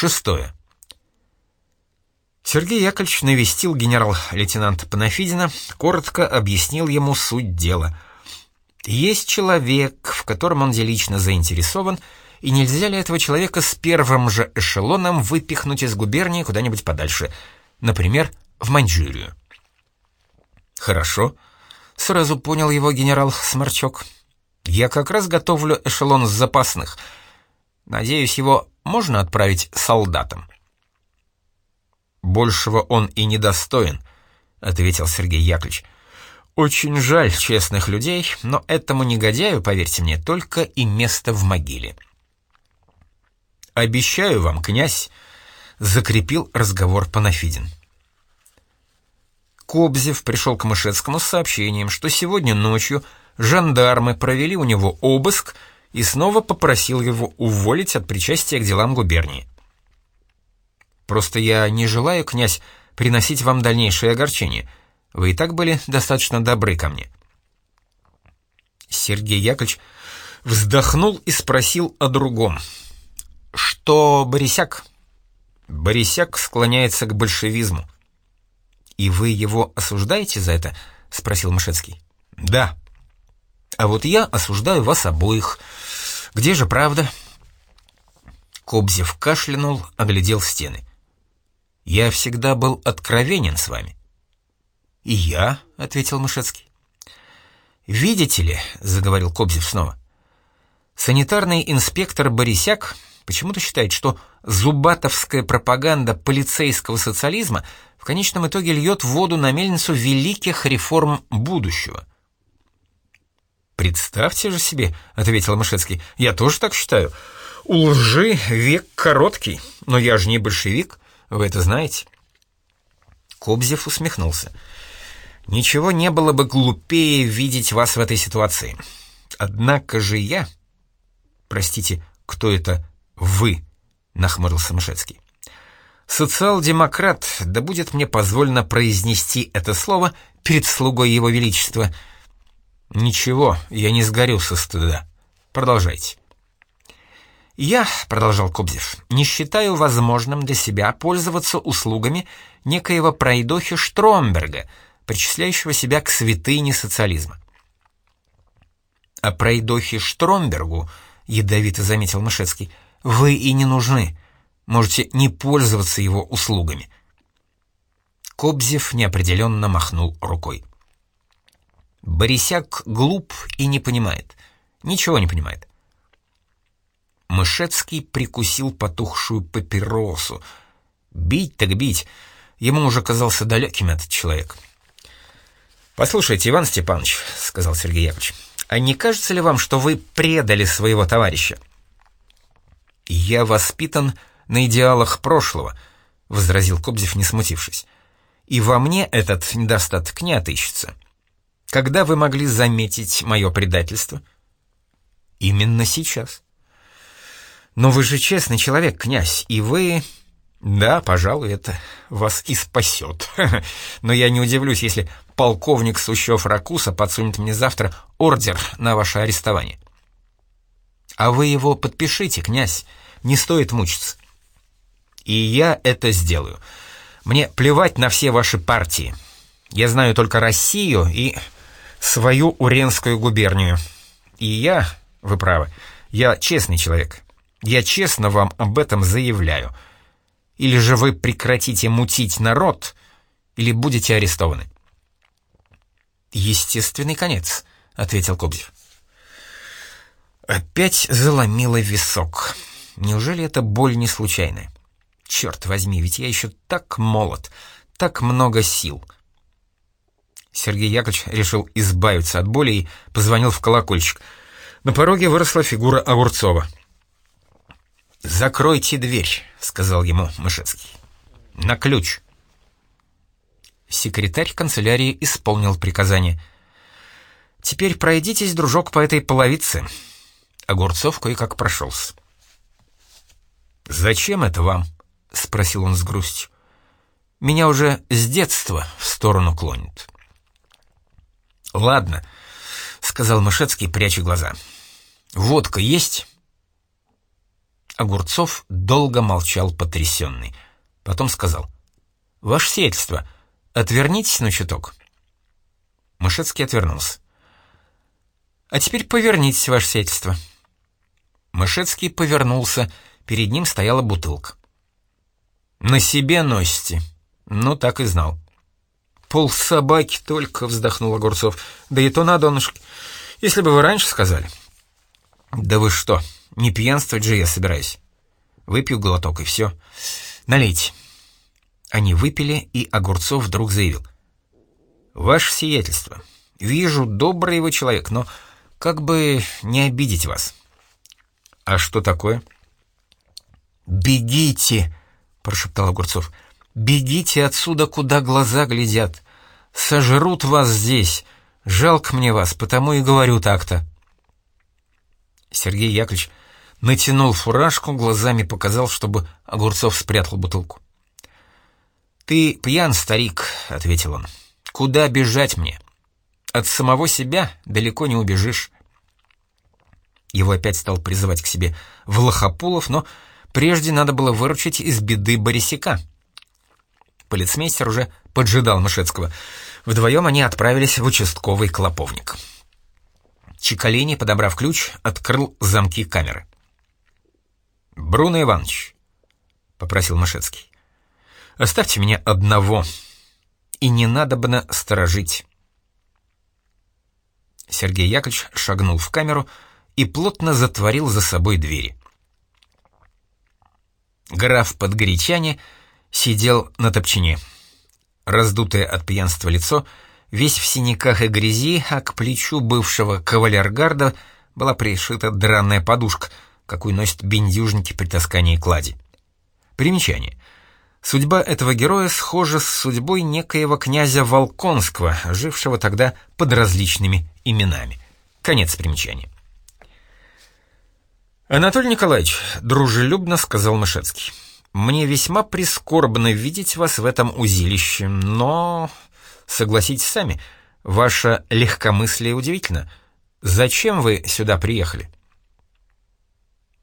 Шестое. Сергей Яковлевич навестил генерал-лейтенанта Панафидина, коротко объяснил ему суть дела. Есть человек, в котором он лично заинтересован, и нельзя ли этого человека с первым же эшелоном выпихнуть из губернии куда-нибудь подальше, например, в Маньчжурию? Хорошо, сразу понял его генерал Сморчок. Я как раз готовлю эшелон с запасных. Надеюсь, его можно отправить солдатам. «Большего он и не достоин», — ответил Сергей Яковлевич. «Очень жаль честных людей, но этому негодяю, поверьте мне, только и место в могиле». «Обещаю вам, князь», — закрепил разговор Панафидин. Кобзев пришел к Мышецкому с сообщением, что сегодня ночью жандармы провели у него обыск и снова попросил его уволить от причастия к делам губернии. Просто я не желаю, князь, приносить вам дальнейшее огорчение. Вы и так были достаточно добры ко мне». Сергей Яковлевич вздохнул и спросил о другом. «Что Борисяк?» «Борисяк склоняется к большевизму». «И вы его осуждаете за это?» — спросил Мышецкий. «Да». «А вот я осуждаю вас обоих. Где же правда?» Кобзев кашлянул, оглядел стены. Я всегда был откровенен с вами». «И я», — ответил Мышецкий. «Видите ли», — заговорил Кобзев снова, — «санитарный инспектор Борисяк почему-то считает, что зубатовская пропаганда полицейского социализма в конечном итоге льет воду на мельницу великих реформ будущего». «Представьте же себе», — ответил Мышецкий, — «я тоже так считаю. У лжи век короткий, но я же не большевик». Вы это знаете?» Кобзев усмехнулся. «Ничего не было бы глупее видеть вас в этой ситуации. Однако же я...» «Простите, кто это «вы»?» — нахмурился Мышецкий. «Социал-демократ, да будет мне позволено произнести это слово перед слугой его величества. Ничего, я не сгорю со стыда. Продолжайте». «Я, — продолжал Кобзев, — не считаю возможным для себя пользоваться услугами некоего пройдохи Штромберга, причисляющего себя к святыне социализма». «А пройдохе Штромбергу, — ядовито заметил Мышецкий, — вы и не нужны, можете не пользоваться его услугами». Кобзев неопределенно махнул рукой. Борисяк глуп и не понимает, ничего не понимает. Мышецкий прикусил потухшую папиросу. Бить так бить. Ему уже казался далеким этот человек. «Послушайте, Иван Степанович», — сказал Сергей Яковлевич, «а не кажется ли вам, что вы предали своего товарища?» «Я воспитан на идеалах прошлого», — возразил Кобзев, не смутившись. «И во мне этот недостаток не отыщется. Когда вы могли заметить мое предательство?» «Именно сейчас». «Но вы же честный человек, князь, и вы...» «Да, пожалуй, это вас и спасет. Но я не удивлюсь, если полковник Сущев-Ракуса подсунет мне завтра ордер на ваше арестование». «А вы его подпишите, князь, не стоит мучиться». «И я это сделаю. Мне плевать на все ваши партии. Я знаю только Россию и свою Уренскую губернию. И я, вы правы, я честный человек». Я честно вам об этом заявляю. Или же вы прекратите мутить народ, или будете арестованы. «Естественный конец», — ответил Кобзев. Опять заломило висок. Неужели эта боль не случайная? Черт возьми, ведь я еще так молод, так много сил. Сергей Яковлевич решил избавиться от боли и позвонил в колокольчик. На пороге выросла фигура Огурцова. «Закройте дверь», — сказал ему Мышецкий. «На ключ». Секретарь канцелярии исполнил приказание. «Теперь пройдитесь, дружок, по этой половице». Огурцов кое-как прошелся. «Зачем это вам?» — спросил он с грустью. «Меня уже с детства в сторону клонит». «Ладно», — сказал Мышецкий, пряча глаза. «Водка есть?» Огурцов долго молчал потрясенный. Потом сказал, «Ваше сельство, отвернитесь на чуток». Мышецкий отвернулся. «А теперь повернитесь, ваше сельство». Мышецкий повернулся, перед ним стояла бутылка. «На себе носите?» «Ну, так и знал». «Пол собаки только», — вздохнул Огурцов. «Да и то на донышке. Если бы вы раньше сказали». «Да вы что, не пьянствовать же я собираюсь. Выпью глоток, и все. Налейте». Они выпили, и Огурцов вдруг заявил. «Ваше сиятельство, вижу, добрый вы человек, но как бы не обидеть вас». «А что такое?» «Бегите!» — прошептал Огурцов. «Бегите отсюда, куда глаза глядят. Сожрут вас здесь. Жалко мне вас, потому и говорю так-то». Сергей Яковлевич натянул фуражку, глазами показал, чтобы Огурцов спрятал бутылку. «Ты пьян, старик», — ответил он. «Куда бежать мне? От самого себя далеко не убежишь». Его опять стал призывать к себе Влахопулов, но прежде надо было выручить из беды Борисяка. Полицмейстер уже поджидал Мышецкого. Вдвоем они отправились в участковый клоповник. Чекалини, подобрав ключ, открыл замки камеры. «Бруно Иванович», — попросил Мышецкий, — «оставьте меня одного, и не надо бы сторожить». Сергей Яковлевич шагнул в камеру и плотно затворил за собой двери. Граф Подгорячане сидел на топчине. Раздутое от пьянства лицо — весь в синяках и грязи, а к плечу бывшего кавалергарда была пришита дранная подушка, какую носят бендюжники при таскании клади. Примечание. Судьба этого героя схожа с судьбой некоего князя Волконского, жившего тогда под различными именами. Конец примечания. «Анатолий Николаевич», — дружелюбно сказал Мышецкий, — «мне весьма прискорбно видеть вас в этом узилище, но Согласитесь сами, ваше легкомыслие удивительно. Зачем вы сюда приехали?»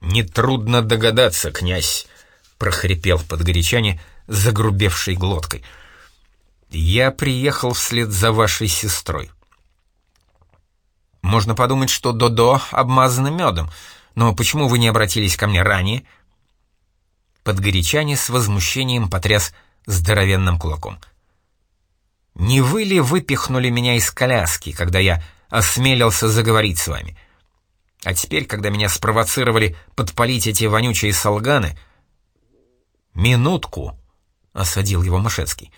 «Нетрудно догадаться, князь», — прохрипел подгорячане, загрубевшей глоткой. «Я приехал вслед за вашей сестрой». «Можно подумать, что Додо обмазано медом, но почему вы не обратились ко мне ранее?» Подгорячане с возмущением потряс здоровенным кулаком. — не вы ли выпихнули меня из коляски, когда я осмелился заговорить с вами? А теперь, когда меня спровоцировали подпалить эти вонючие солганы... «Минутку», — осадил его Мышецкий.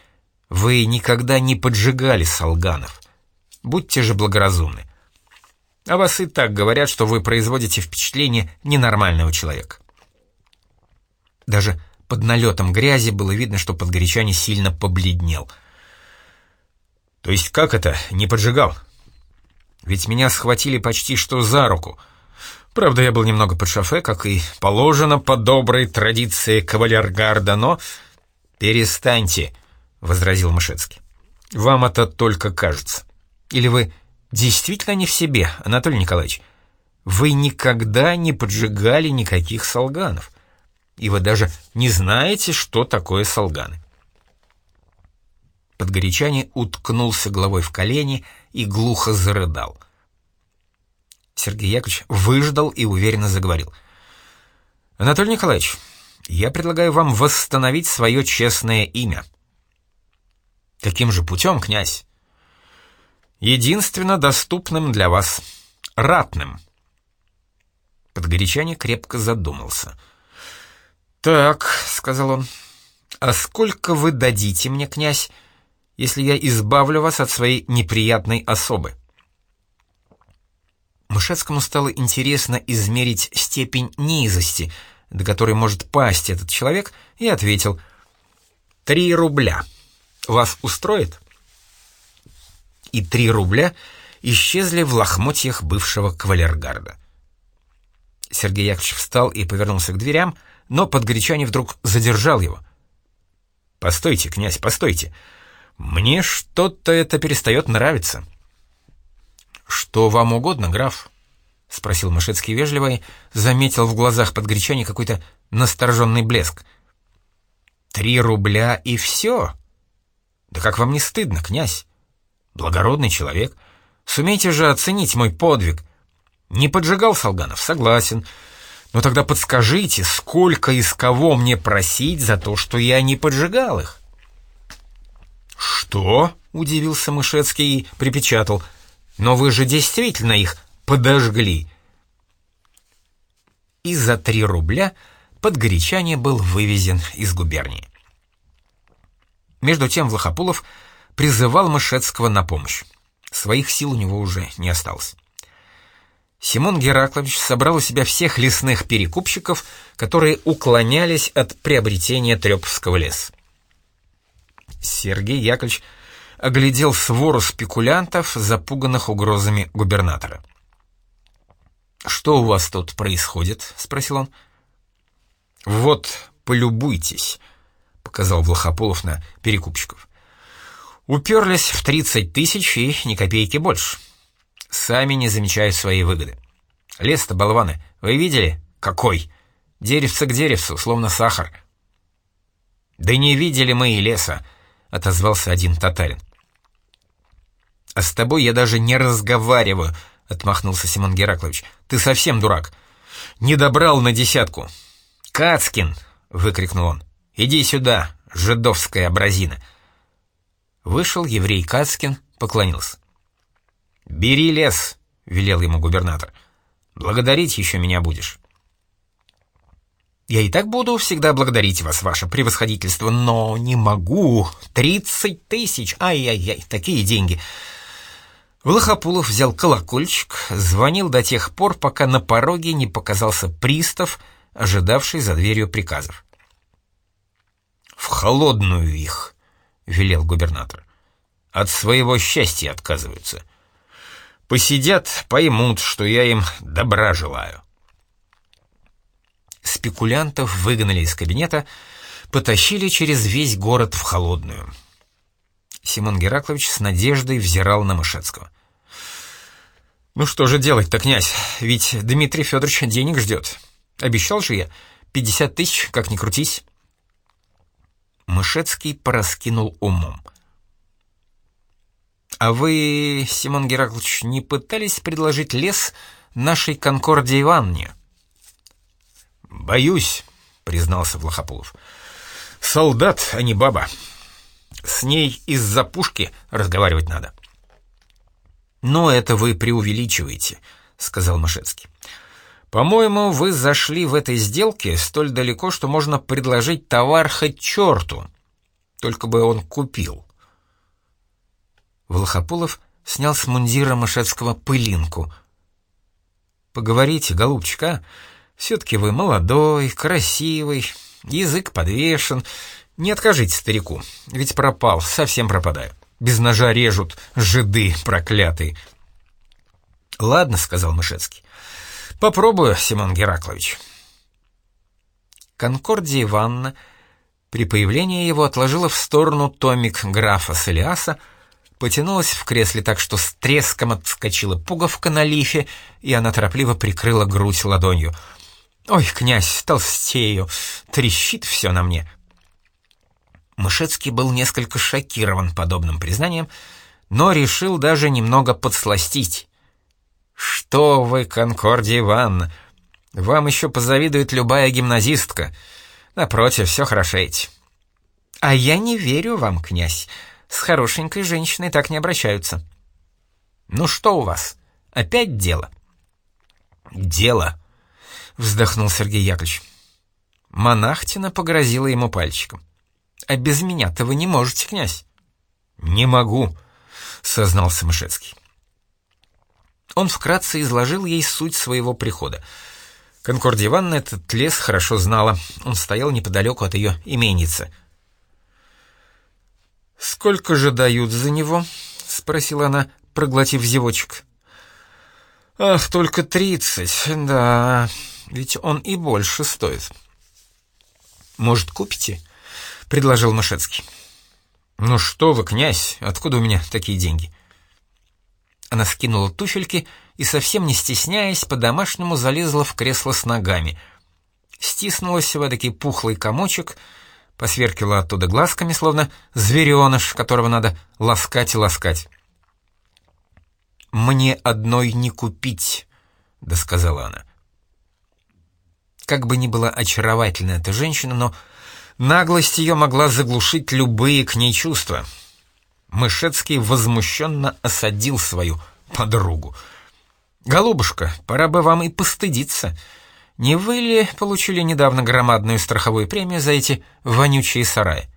«Вы никогда не поджигали солганов. Будьте же благоразумны. А вас и так говорят, что вы производите впечатление ненормального человека». Даже под налетом грязи было видно, что подгорячане сильно побледнел — то есть как это, не поджигал? Ведь меня схватили почти что за руку. Правда, я был немного под шофе, как и положено по доброй традиции кавалергарда, но... «Перестаньте», — возразил Мышецкий. «Вам это только кажется. Или вы действительно не в себе, Анатолий Николаевич? Вы никогда не поджигали никаких солганов, и вы даже не знаете, что такое солганы. Подгорячане уткнулся головой в колени и глухо зарыдал. Сергей Яковлевич выждал и уверенно заговорил. «Анатолий Николаевич, я предлагаю вам восстановить свое честное имя». «Каким же путем, князь?» «Единственно доступным для вас. Ратным». Подгорячане крепко задумался. «Так», — сказал он, — «а сколько вы дадите мне, князь, если я избавлю вас от своей неприятной особы». Мышецкому стало интересно измерить степень низости, до которой может пасть этот человек, и ответил «Три рубля. Вас устроит?» И три рубля исчезли в лохмотьях бывшего кавалергарда. Сергей Яковлевич встал и повернулся к дверям, но подгорячане вдруг задержал его. «Постойте, князь, постойте!» Мне что-то это перестает нравиться. Что вам угодно, граф? — спросил Мышецкий вежливо и заметил в глазах подгречания какой-то настороженный блеск. «Три рубля и все? Да как вам не стыдно, князь? Благородный человек. Сумейте же оценить мой подвиг. Не поджигал Солганов, согласен. Но тогда подскажите, сколько из кого мне просить за то, что я не поджигал их?» «Что?» — удивился Мышецкий и припечатал. «Но вы же действительно их подожгли!» И за три рубля Подгорячание был вывезен из губернии. Между тем Влахопулов призывал Мышецкого на помощь. Своих сил у него уже не осталось. Симон Гераклович собрал у себя всех лесных перекупщиков, которые уклонялись от приобретения Трёповского леса. Сергей Яковлевич оглядел свору спекулянтов, запуганных угрозами губернатора. «Что у вас тут происходит?» — спросил он. «Вот, полюбуйтесь», — показал Влахополов на перекупщиков. «Уперлись в 30 тысяч и ни копейки больше. Сами не замечают своей выгоды. Лес-то, болваны, вы видели? Какой? Деревце к деревцу, словно сахар». «Да не видели мы и леса», — отозвался один татарин. «А с тобой я даже не разговариваю», — отмахнулся Симон Гераклович. «Ты совсем дурак. Не добрал на десятку. «Кацкин!» — выкрикнул он. «Иди сюда, жидовская абразина!» Вышел еврей Кацкин, поклонился. «Бери лес!» — велел ему губернатор. «Благодарить еще меня будешь». «Я и так буду всегда благодарить вас, ваше превосходительство, но не могу. Тридцать тысяч! Ай-яй-яй, такие деньги!» Влахопулов взял колокольчик, звонил до тех пор, пока на пороге не показался пристав — ожидавший за дверью приказов. «В холодную их», — велел губернатор. «От своего счастья отказываются. Посидят, поймут, что я им добра желаю». Спекулянтов выгнали из кабинета, потащили через весь город в холодную. Симон Гераклович с надеждой взирал на Мышецкого. «Ну что же делать-то, князь? Ведь Дмитрий Федорович денег ждет. Обещал же я. Пятьдесят тысяч, как ни крутись. Мышецкий пораскинул умом. «А вы, Симон Гераклович, не пытались предложить лес нашей Конкордии Ивановне?» «Боюсь», — признался Влахопулов. «Солдат, а не баба. С ней из-за пушки разговаривать надо». «Но это вы преувеличиваете», — сказал Мышецкий. По-моему, вы зашли в этой сделке столь далеко, что можно предложить товар хоть черту, только бы он купил. Волохополов снял с мундира Мышецкого пылинку. «Поговорите, голубчик, а? Все-таки вы молодой, красивый, язык подвешен. Не откажите старику, ведь пропал, совсем пропадаю. Без ножа режут, жиды проклятые». «Ладно», — сказал Мышецкий. Попробую, Симон Гераклович. Конкордия Ивановна при появлении его отложила в сторону томик графа Солиаса, потянулась в кресле так, что с треском отскочила пуговка на лифе, и она торопливо прикрыла грудь ладонью. «Ой, князь, толстею, трещит все на мне». Мышецкий был несколько шокирован подобным признанием, но решил даже немного подсластить. «Что вы, Конкордия Ивановна, вам еще позавидует любая гимназистка. Напротив, все хорошеете». «А я не верю вам, князь. С хорошенькой женщиной так не обращаются». «Ну что у вас? Опять дело?» «Дело», — вздохнул Сергей Яковлевич. Монахтина погрозила ему пальчиком. «А без меня-то вы не можете, князь». «Не могу», — сознался Мышецкий. Он вкратце изложил ей суть своего прихода. Конкордия Ивановна этот лес хорошо знала, он стоял неподалеку от ее именицы. «Сколько же дают за него?» — спросила она, проглотив зевочек. «Ах, только тридцать, да, ведь он и больше стоит». «Может, купите?» — предложил Мышецкий. «Ну что вы, князь, откуда у меня такие деньги?» Она скинула туфельки и, совсем не стесняясь, по-домашнему залезла в кресло с ногами. Стиснулась в эдакий пухлый комочек, посверкила оттуда глазками, словно звереныш, которого надо ласкать и ласкать. «Мне одной не купить», — досказала она. Как бы ни была очаровательна эта женщина, но наглость ее могла заглушить любые к ней чувства. Мышецкий возмущенно осадил свою подругу. «Голубушка, пора бы вам и постыдиться. Не вы ли получили недавно громадную страховую премию за эти вонючие сараи?»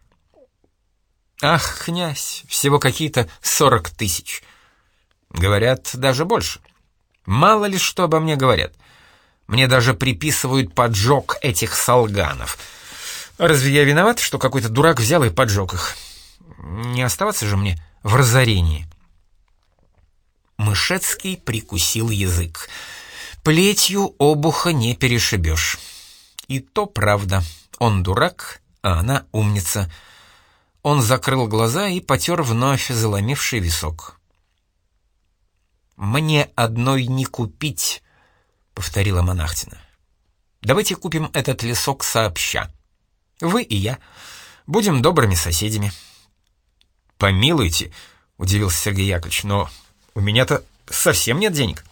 «Ах, князь, всего какие-то сорок тысяч. Говорят, даже больше. Мало ли что обо мне говорят. Мне даже приписывают поджог этих солганов. Разве я виноват, что какой-то дурак взял и поджег их? Не оставаться же мне в разорении. Мышецкий прикусил язык. Плетью обуха не перешибешь. И то правда. Он дурак, а она умница. Он закрыл глаза и потер вновь заломивший висок. «Мне одной не купить», — повторила монахтина. «Давайте купим этот лесок сообща. Вы и я. Будем добрыми соседями». «Помилуйте», — удивился Сергей Яковлевич, — «но у меня-то совсем нет денег».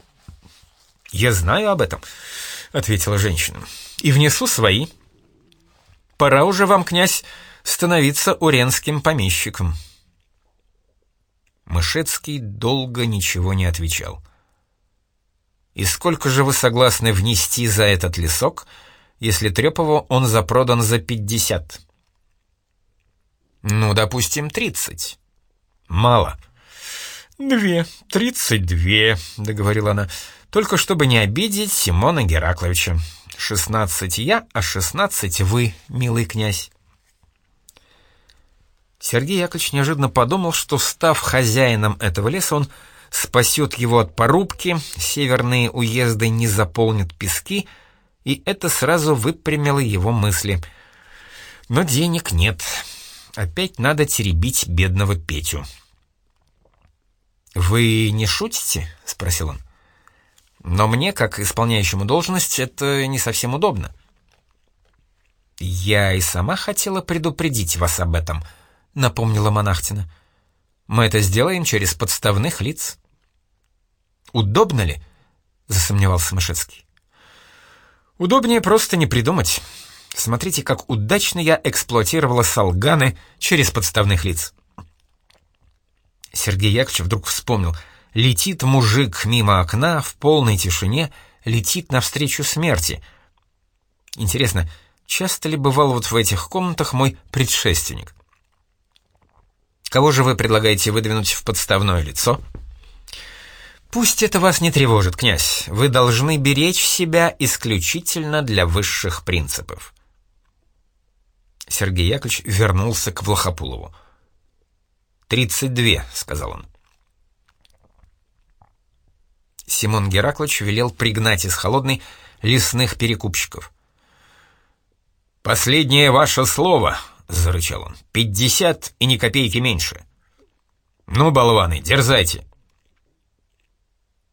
«Я знаю об этом», — ответила женщина, — «и внесу свои. Пора уже вам, князь, становиться уренским помещиком». Мышецкий долго ничего не отвечал. И сколько же вы согласны внести за этот лесок, если Трепову он запродан за пятьдесят? Ну, допустим, тридцать. Мало. Две, тридцать две, договорила она, только чтобы не обидеть Симона Геракловича. Шестнадцать я, а шестнадцать вы, милый князь. Сергей Яковлевич неожиданно подумал, что, став хозяином этого леса, он спасет его от порубки, северные уезды не заполнят пески, и это сразу выпрямило его мысли. Но денег нет. Опять надо теребить бедного Петю. «Вы не шутите?» — спросил он. «Но мне, как исполняющему должность, это не совсем удобно». «Я и сама хотела предупредить вас об этом», — напомнила монахтина. Мы это сделаем через подставных лиц». «Удобно ли?» — засомневался Мышецкий. «Удобнее просто не придумать. Смотрите, как удачно я эксплуатировала салганы через подставных лиц». Сергей Яковлевич вдруг вспомнил. Летит мужик мимо окна в полной тишине, летит навстречу смерти. Интересно, часто ли бывал вот в этих комнатах мой предшественник? Кого же вы предлагаете выдвинуть в подставное лицо? Пусть это вас не тревожит, князь. Вы должны беречь себя исключительно для высших принципов. Сергей Яковлевич вернулся к Влахопулову. «Тридцать две», — сказал он. Симон Гераклович велел пригнать из холодной лесных перекупщиков. «Последнее ваше слово», — зарычал он. «Пятьдесят и ни копейки меньше». «Ну, болваны, дерзайте».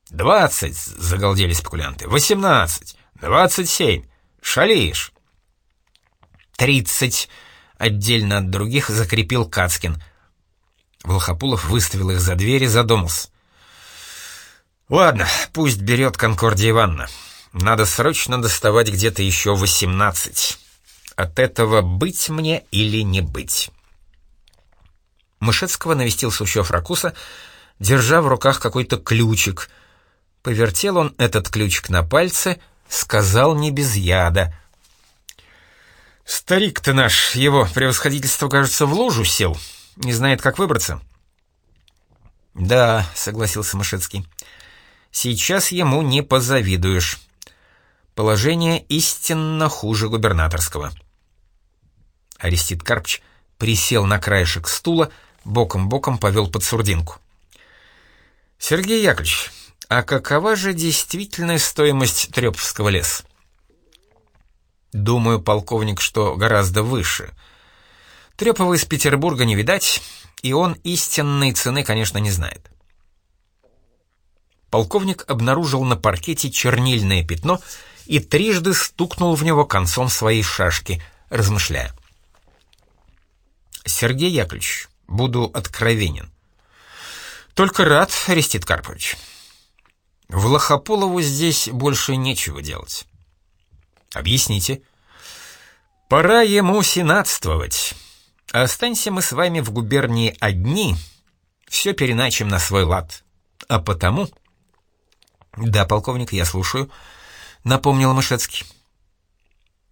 «Двадцать!» — загалдели спекулянты. «Восемнадцать! Двадцать семь! Шалишь!» «Тридцать!» — отдельно от других закрепил Кацкин. Волхопулов выставил их за дверь и задумался. «Ладно, пусть берет Конкордия Ивановна. Надо срочно доставать где-то еще восемнадцать». От этого быть мне или не быть. Мышецкого навестил Сущев Ракуса, держа в руках какой-то ключик. Повертел он этот ключик на пальце, сказал не без яда. «Старик-то наш, его превосходительство, кажется, в лужу сел, не знает, как выбраться». «Да», — согласился Мышецкий, — «сейчас ему не позавидуешь. Положение истинно хуже губернаторского». Арестит Карпч присел на краешек стула, боком-боком повел под сурдинку. «Сергей Яковлевич, а какова же действительная стоимость Трёповского леса?» «Думаю, полковник, что гораздо выше. Трёпова из Петербурга не видать, и он истинной цены, конечно, не знает». полковник обнаружил на паркете чернильное пятно и трижды стукнул в него концом своей шашки, размышляя. «Сергей Яковлевич, буду откровенен. Только рад, Арестит Карпович. Лохополову здесь больше нечего делать. Объясните. Пора ему сенатствовать. Останься мы с вами в губернии одни, все переначим на свой лад. А потому... Да, полковник, я слушаю, напомнил Мышецкий.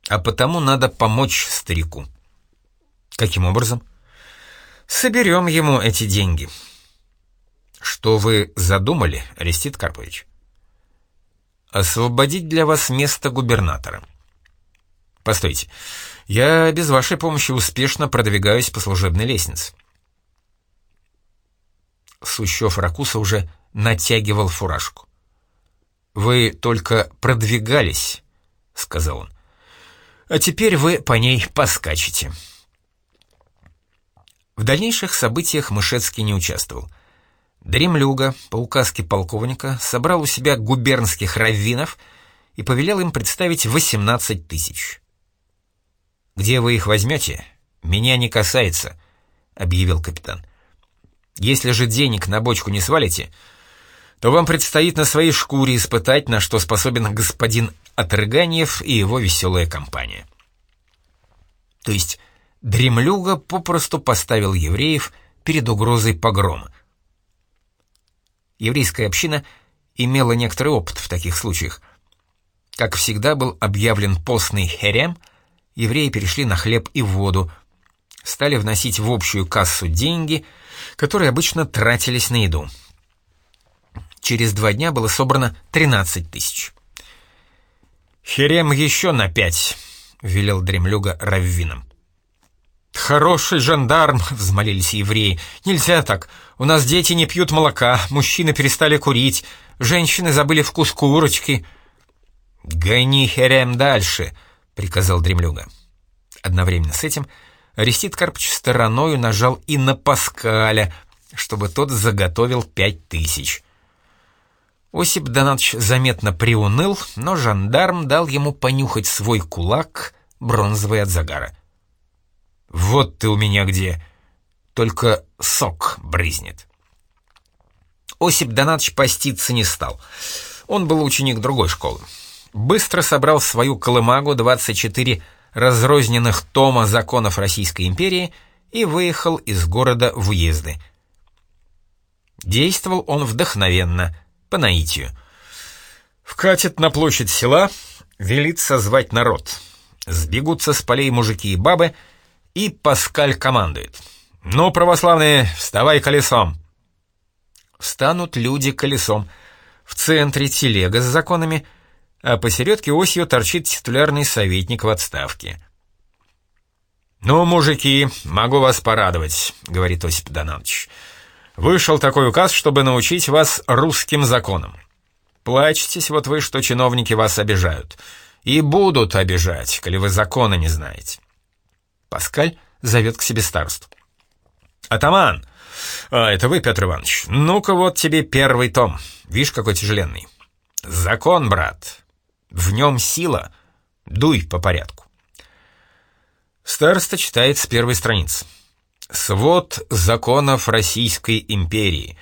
А потому надо помочь старику. Каким образом? Соберем ему эти деньги. Что вы задумали, Арестит Карпович? Освободить для вас место губернатора. Постойте, я без вашей помощи успешно продвигаюсь по служебной лестнице. Сущев Ракуса уже натягивал фуражку. «Вы только продвигались», — сказал он. «А теперь вы по ней поскачете». В дальнейших событиях Мышецкий не участвовал. Дремлюга, по указке полковника, собрал у себя губернских раввинов и повелел им представить 18 тысяч. «Где вы их возьмете? Меня не касается», — объявил капитан. «Если же денег на бочку не свалите, то вам предстоит на своей шкуре испытать, на что способен господин Отрыганиев и его веселая компания». То есть Дремлюга попросту поставил евреев перед угрозой погрома. Еврейская община имела некоторый опыт в таких случаях. Как всегда был объявлен постный херем, евреи перешли на хлеб и воду, стали вносить в общую кассу деньги, которые обычно тратились на еду. Через два дня было собрано 13 тысяч. «Херем еще на пять», — велел дремлюга раввинам. «Хороший жандарм!» — взмолились евреи. «Нельзя так. У нас дети не пьют молока, мужчины перестали курить, женщины забыли вкус курочки». «Гони Херем дальше!» — приказал дремлюга. Одновременно с этим Арестит Карпыч стороною нажал и на Паскаля, чтобы тот заготовил пять тысяч. Осип Донатович заметно приуныл, но жандарм дал ему понюхать свой кулак, бронзовый от загара. «Вот ты у меня где!» Только сок брызнет. Осип Донатович поститься не стал. Он был ученик другой школы. Быстро собрал в свою колымагу 24 разрозненных тома законов Российской империи и выехал из города в уезды. Действовал он вдохновенно, по наитию. Вкатит на площадь села, велит созвать народ. Сбегутся с полей мужики и бабы — и Паскаль командует. «Ну, православные, вставай колесом!» Встанут люди колесом. В центре телега с законами, а посередке осью торчит титулярный советник в отставке. «Ну, мужики, могу вас порадовать», — говорит Осип Донатович. «Вышел такой указ, чтобы научить вас русским законам. Плачетесь вот вы, что чиновники вас обижают. И будут обижать, коли вы закона не знаете. Паскаль зовет к себе старосту. «Атаман! А, это вы, Петр Иванович. Ну-ка вот тебе первый том. Видишь, какой тяжеленный. Закон, брат. В нем сила. Дуй по порядку». Староста читает с первой страницы. «Свод законов Российской империи.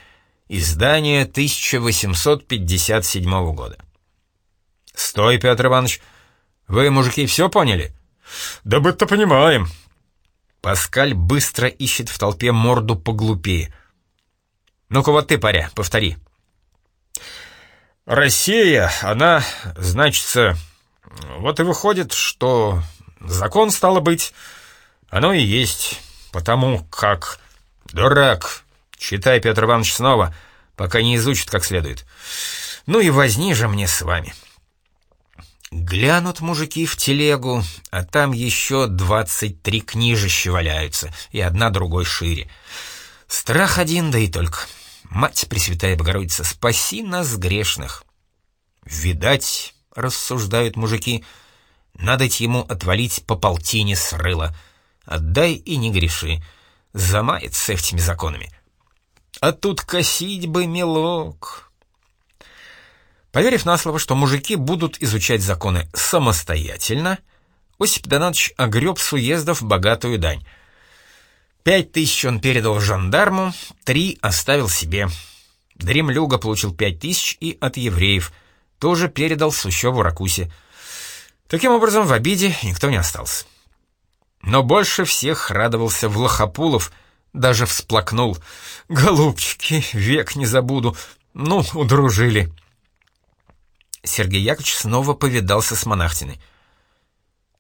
Издание 1857 года». «Стой, Петр Иванович. Вы, мужики, все поняли?» «Да мы-то понимаем», Паскаль быстро ищет в толпе морду поглупее. «Ну-ка вот ты, паря, повтори». «Россия, она, значится, вот и выходит, что закон стало быть, оно и есть, потому как...» «Дурак! Читай, Петр Иванович, снова, пока не изучит как следует. Ну и возни же мне с вами». Глянут мужики в телегу, а там еще двадцать три книжища валяются, и одна другой шире. Страх один, да и только. Мать Пресвятая Богородица, спаси нас грешных. Видать, рассуждают мужики, надо ему отвалить по полтине с рыла. Отдай и не греши. Замает с этими законами. А тут косить бы мелок. Поверив на слово, что мужики будут изучать законы самостоятельно, Осип Донатович огреб с уездов богатую дань. Пять тысяч он передал жандарму, три оставил себе. Дремлюга получил пять тысяч и от евреев, тоже передал Сущеву Ракусе. Таким образом, в обиде никто не остался. Но больше всех радовался Влахопулов, даже всплакнул. «Голубчики, век не забуду. Ну, удружили». Сергей Яковлевич снова повидался с монахтиной.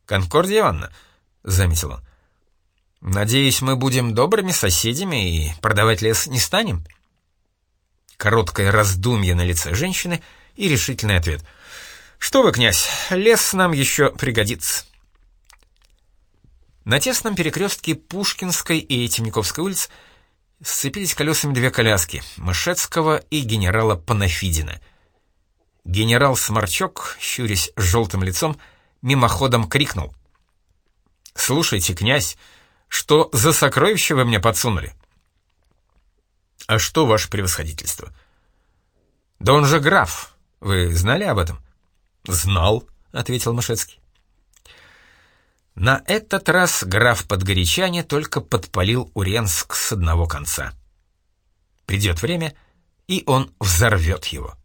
«Конкордия Ивановна», — заметил он, — «надеюсь, мы будем добрыми соседями и продавать лес не станем?» Короткое раздумье на лице женщины и решительный ответ. «Что вы, князь, лес нам еще пригодится». На тесном перекрестке Пушкинской и Темниковской улиц сцепились колесами две коляски — Мышецкого и генерала Панафидина. Генерал Сморчок, щурясь желтым лицом, мимоходом крикнул. «Слушайте, князь, что за сокровище вы мне подсунули?» «А что, ваше превосходительство?» «Да он же граф. Вы знали об этом?» «Знал», — ответил Мышецкий. На этот раз граф Подгорячане только подпалил Уренск с одного конца. Придет время, и он взорвет его.